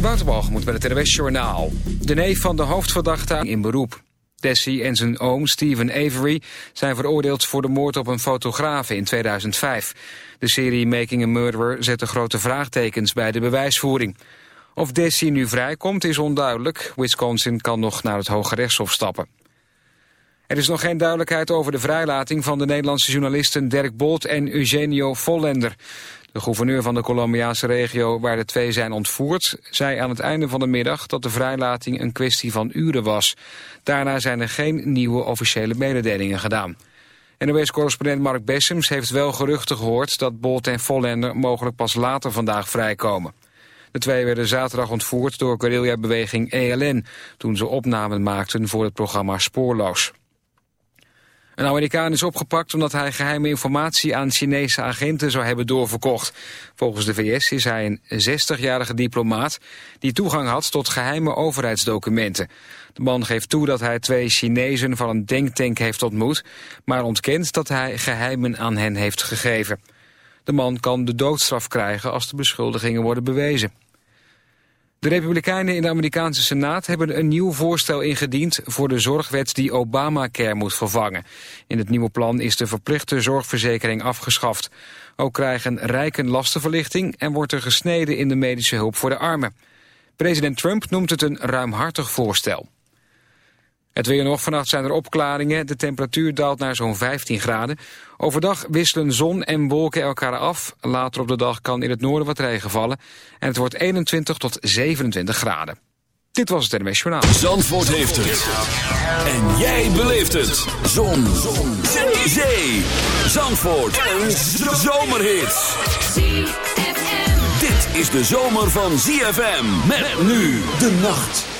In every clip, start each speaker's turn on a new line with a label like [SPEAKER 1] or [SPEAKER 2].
[SPEAKER 1] Waterbalgemoed met het RWS Journaal. De neef van de hoofdverdachte in beroep. Desi en zijn oom Stephen Avery zijn veroordeeld voor de moord op een fotograaf in 2005. De serie Making a Murderer zette grote vraagtekens bij de bewijsvoering. Of Desi nu vrijkomt is onduidelijk. Wisconsin kan nog naar het Hoge Rechtshof stappen. Er is nog geen duidelijkheid over de vrijlating van de Nederlandse journalisten Dirk Bolt en Eugenio Vollender. De gouverneur van de Colombiaanse regio waar de twee zijn ontvoerd... zei aan het einde van de middag dat de vrijlating een kwestie van uren was. Daarna zijn er geen nieuwe officiële mededelingen gedaan. NOS-correspondent Mark Bessems heeft wel geruchten gehoord... dat Bolt en Vollender mogelijk pas later vandaag vrijkomen. De twee werden zaterdag ontvoerd door guerrilla-beweging ELN... toen ze opnamen maakten voor het programma Spoorloos. Een Amerikaan is opgepakt omdat hij geheime informatie aan Chinese agenten zou hebben doorverkocht. Volgens de VS is hij een 60-jarige diplomaat die toegang had tot geheime overheidsdocumenten. De man geeft toe dat hij twee Chinezen van een denktank heeft ontmoet, maar ontkent dat hij geheimen aan hen heeft gegeven. De man kan de doodstraf krijgen als de beschuldigingen worden bewezen. De Republikeinen in de Amerikaanse Senaat hebben een nieuw voorstel ingediend voor de zorgwet die Obamacare moet vervangen. In het nieuwe plan is de verplichte zorgverzekering afgeschaft. Ook krijgen rijken lastenverlichting en wordt er gesneden in de medische hulp voor de armen. President Trump noemt het een ruimhartig voorstel. Het weer nog. Vannacht zijn er opklaringen. De temperatuur daalt naar zo'n 15 graden. Overdag wisselen zon en wolken elkaar af. Later op de dag kan in het noorden wat regen vallen. En het wordt 21 tot 27 graden. Dit was het NMS Journaal.
[SPEAKER 2] Zandvoort heeft het. En jij beleeft het. Zon. zon. Zee. Zandvoort. Een zomerhit. Dit is de zomer van ZFM. Met nu de nacht.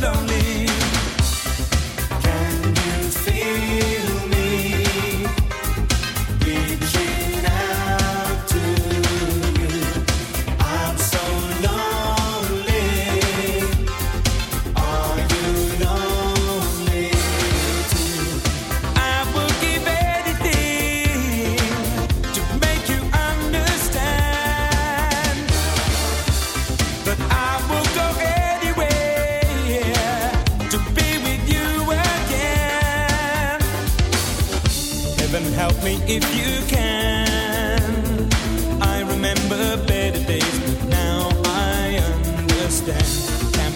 [SPEAKER 3] Lonely.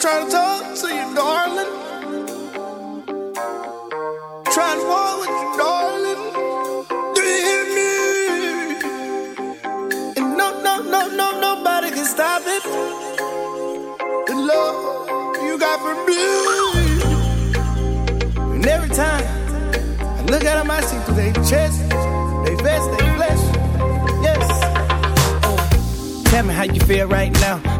[SPEAKER 4] trying to talk to you, darling. Trying to walk with you, darling. Do you hear me? And no, no, no, no, nobody can stop it. The love you got for me. And
[SPEAKER 5] every time I look out of my seat, they chest, they vest, they flesh. Yes. Tell me how you feel right now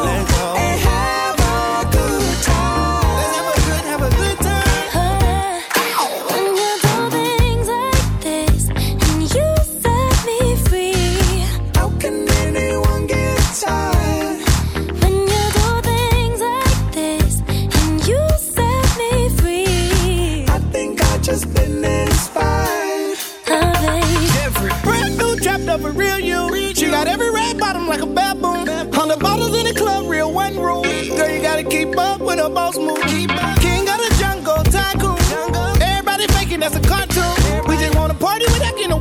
[SPEAKER 5] We just wanna party without getting.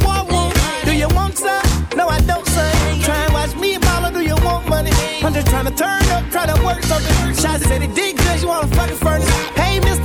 [SPEAKER 5] Do you want some? No, I don't, son. Try and watch me do you want money? I'm just trying to turn up, try to work something. Shots said it did good, you wanna fucking furnace. Hey, mister,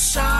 [SPEAKER 6] shine.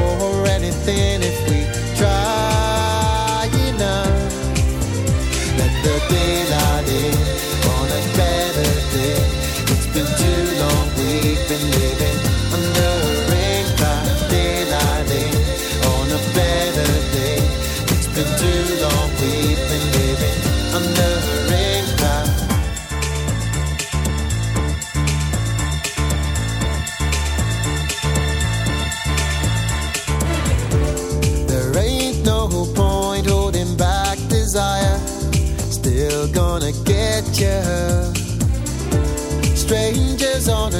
[SPEAKER 7] something if we try enough. Let the day.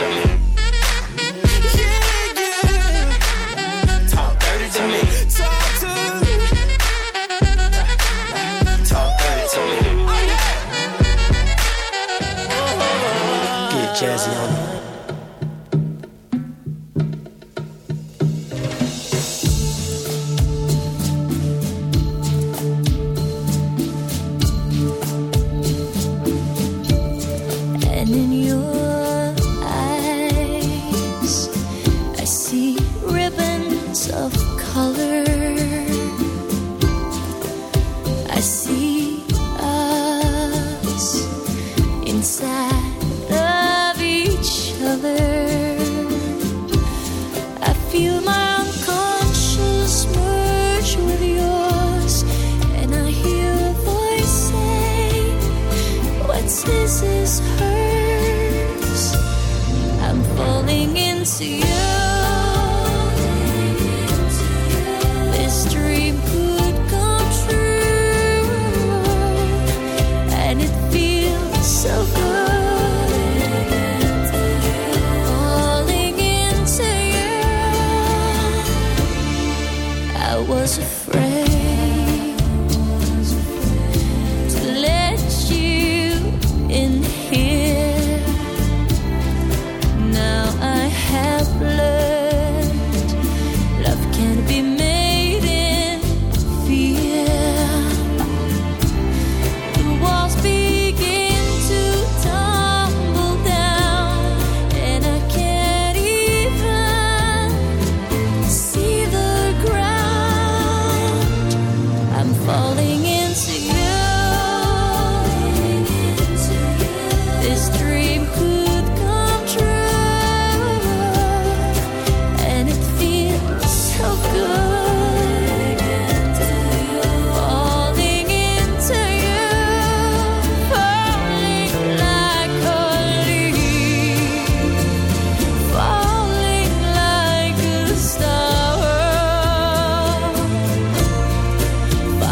[SPEAKER 8] Talk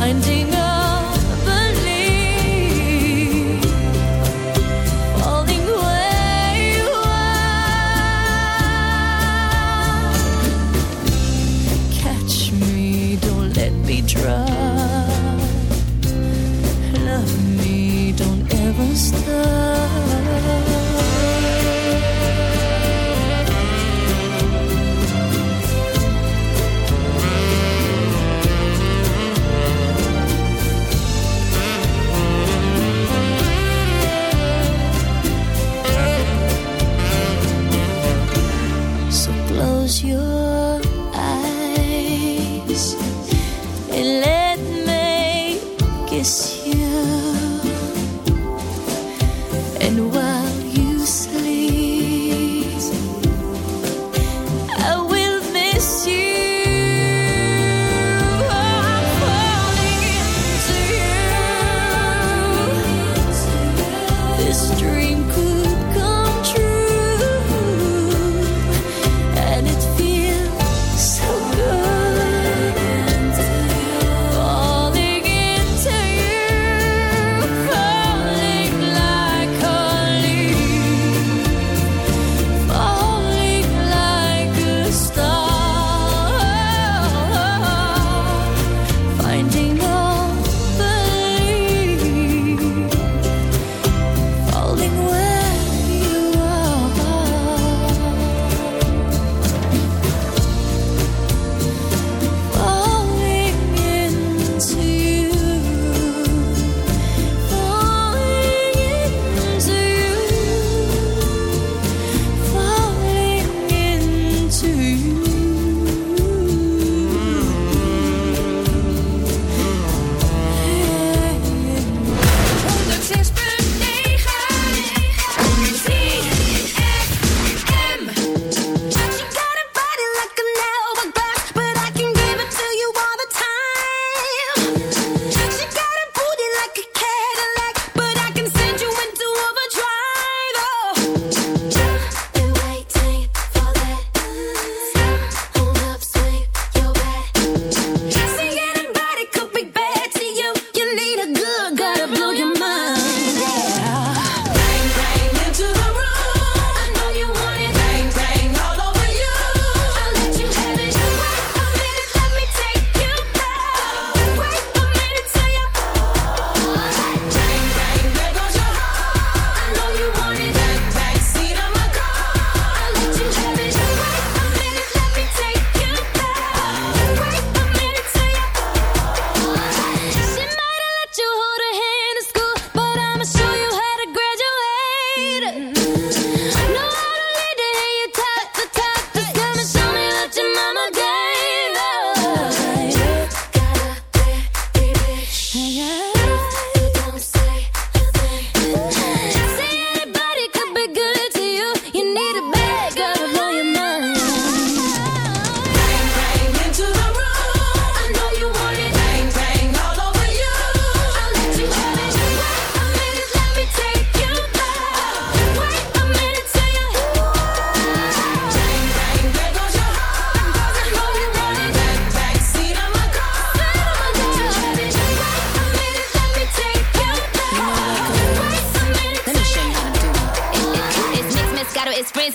[SPEAKER 9] finding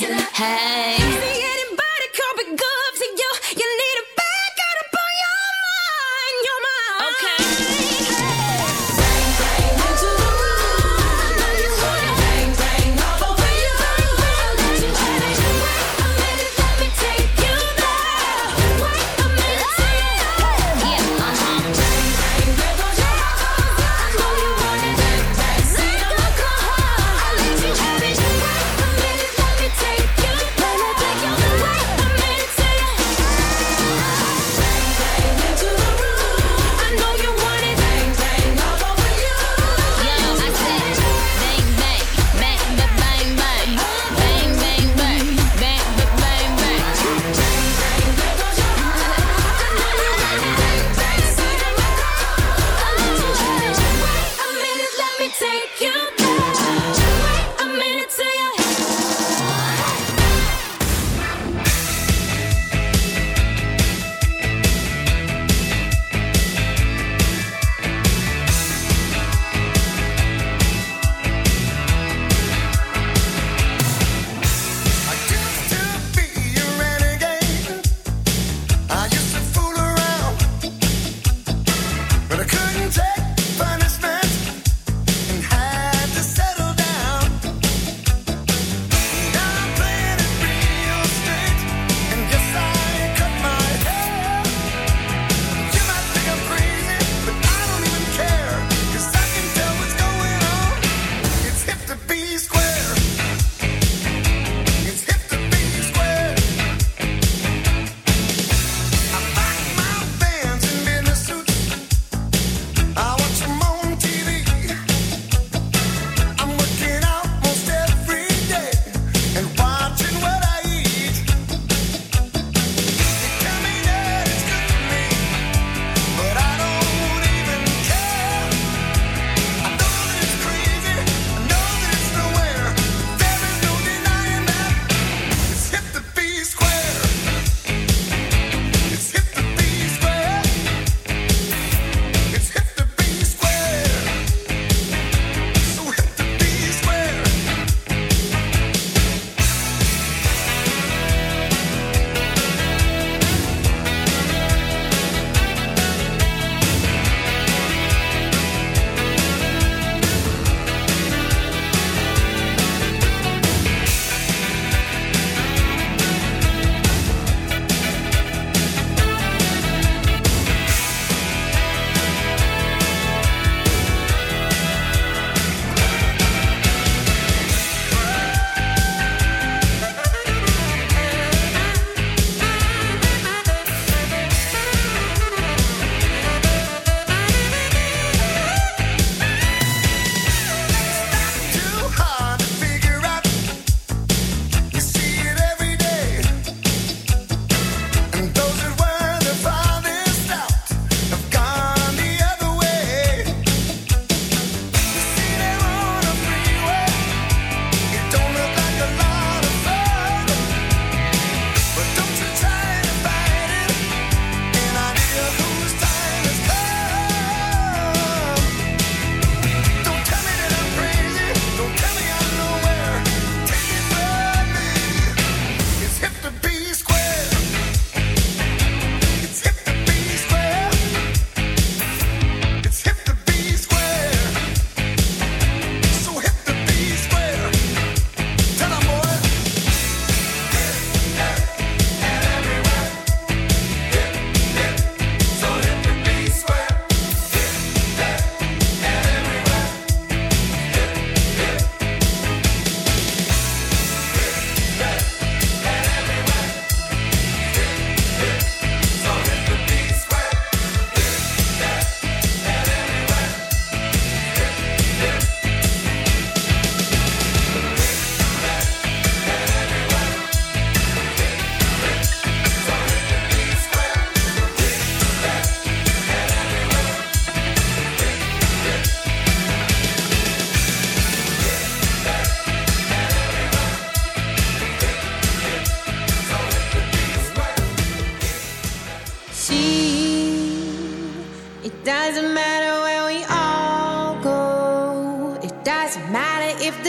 [SPEAKER 10] Hey.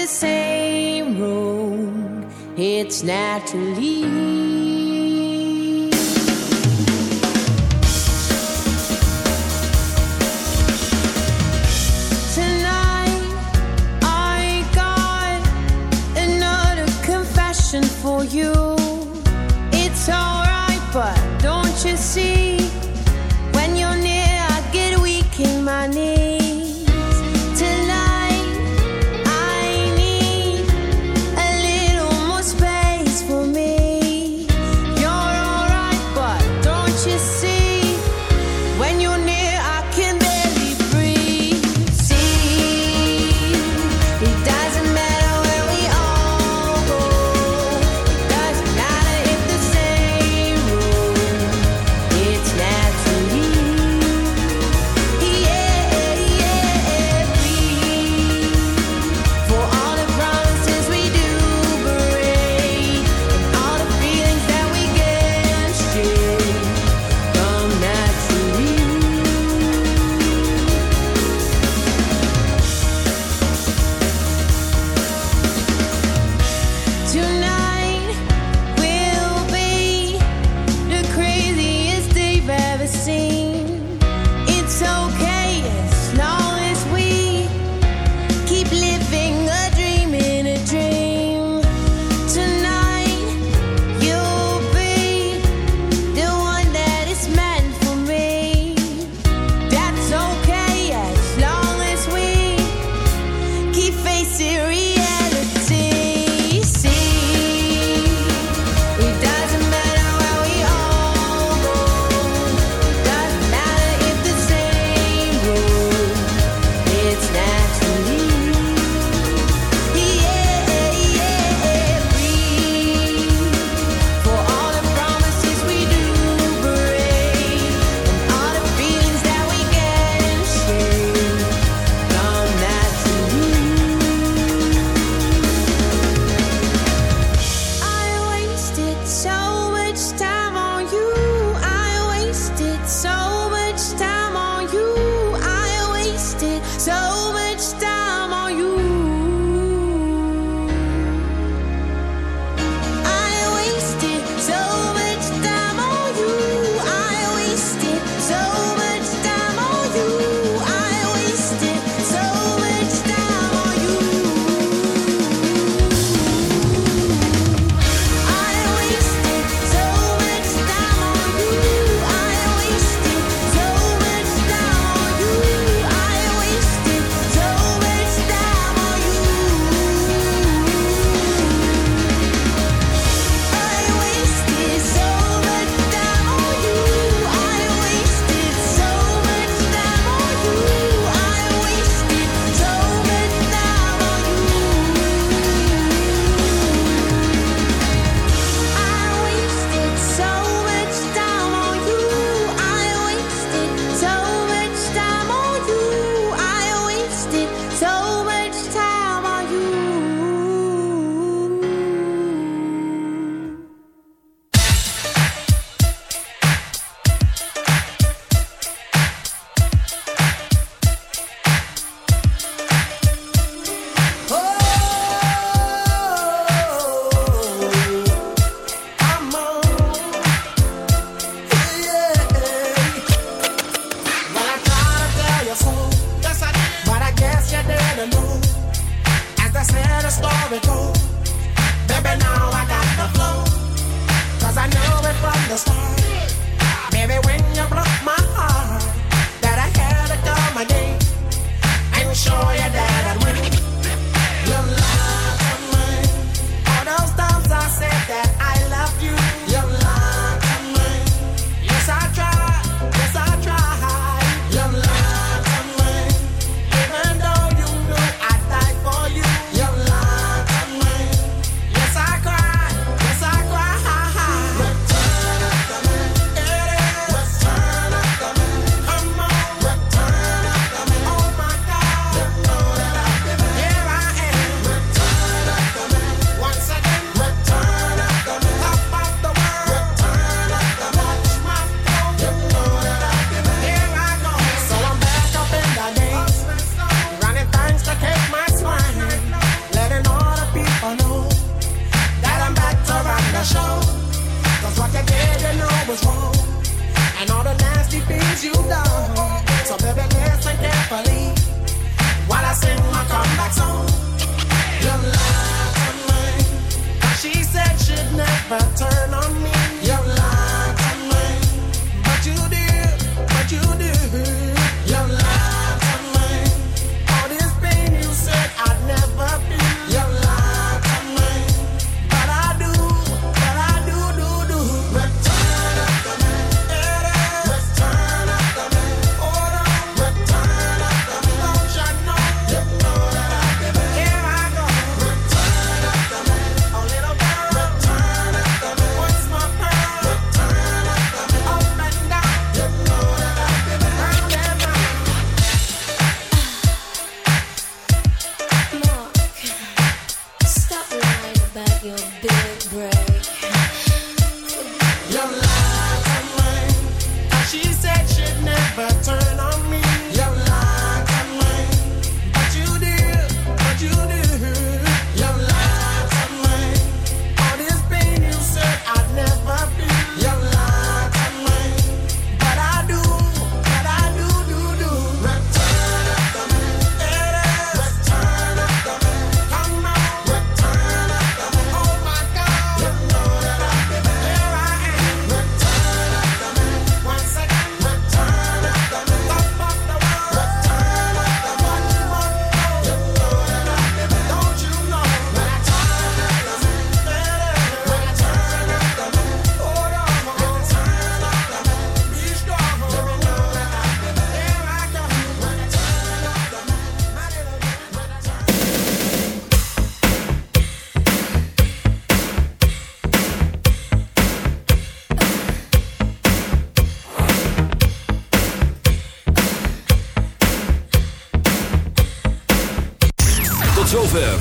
[SPEAKER 11] the same road, it's naturally. for you. It's alright, but don't you see?